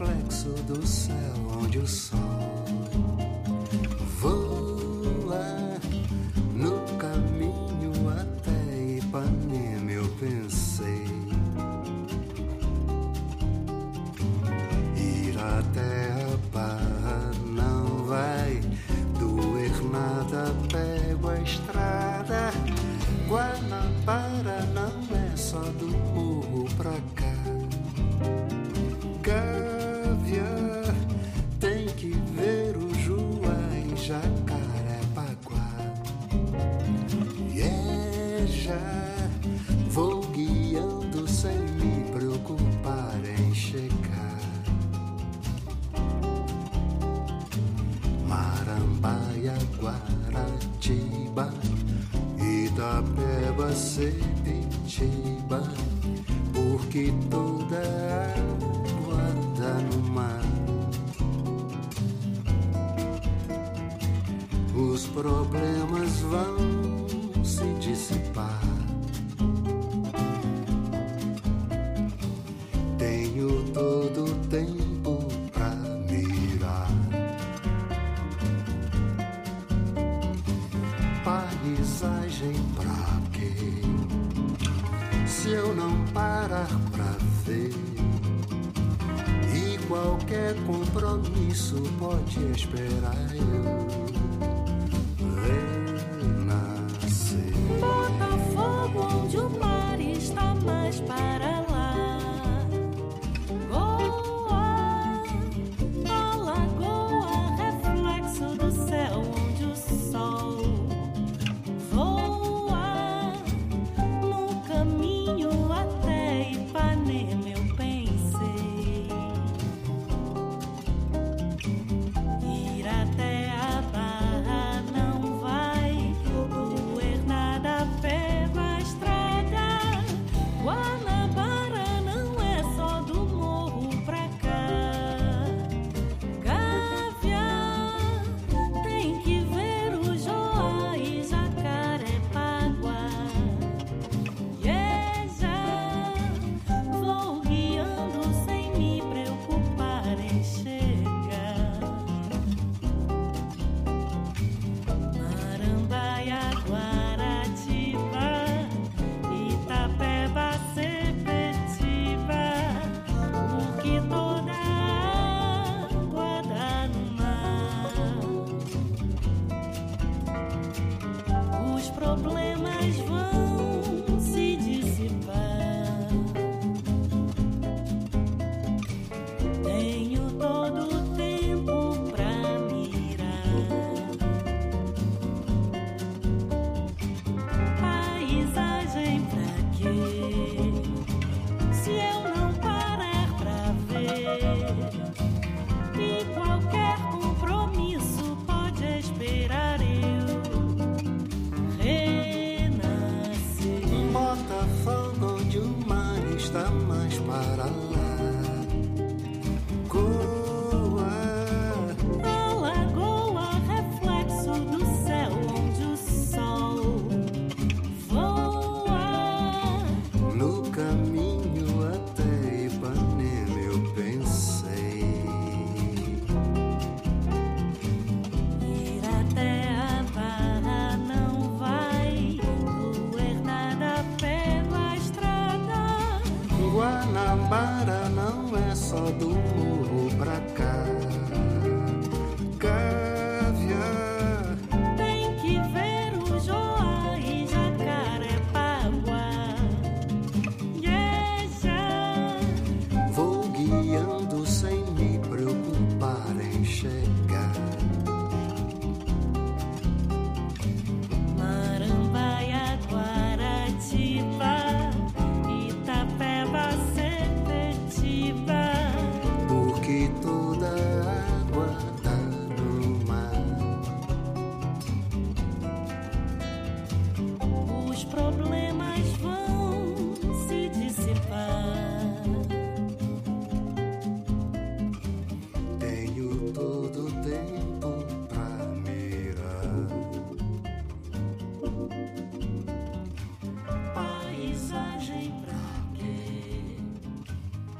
reflexo do céu onde o sol viajar, vou guiando sem me preocupar em checar. Marambaia, Guaratiba, Itapeba, Sepitiba, porque toda água dá no mar. Os problemas vão paisagem pra quê? Se eu não parar pra ver, e qualquer compromisso pode esperar eu. problemas vão. Guanabara não é só do morro pra cá. problemas vão se dissipar. Tenho todo tempo pra mirar. Paisagem pra quê?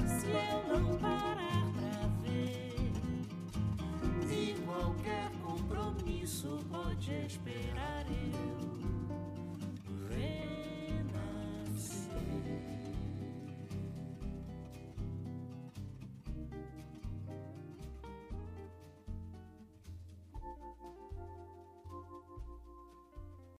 Se eu não parar pra ver, e qualquer compromisso pode esperar.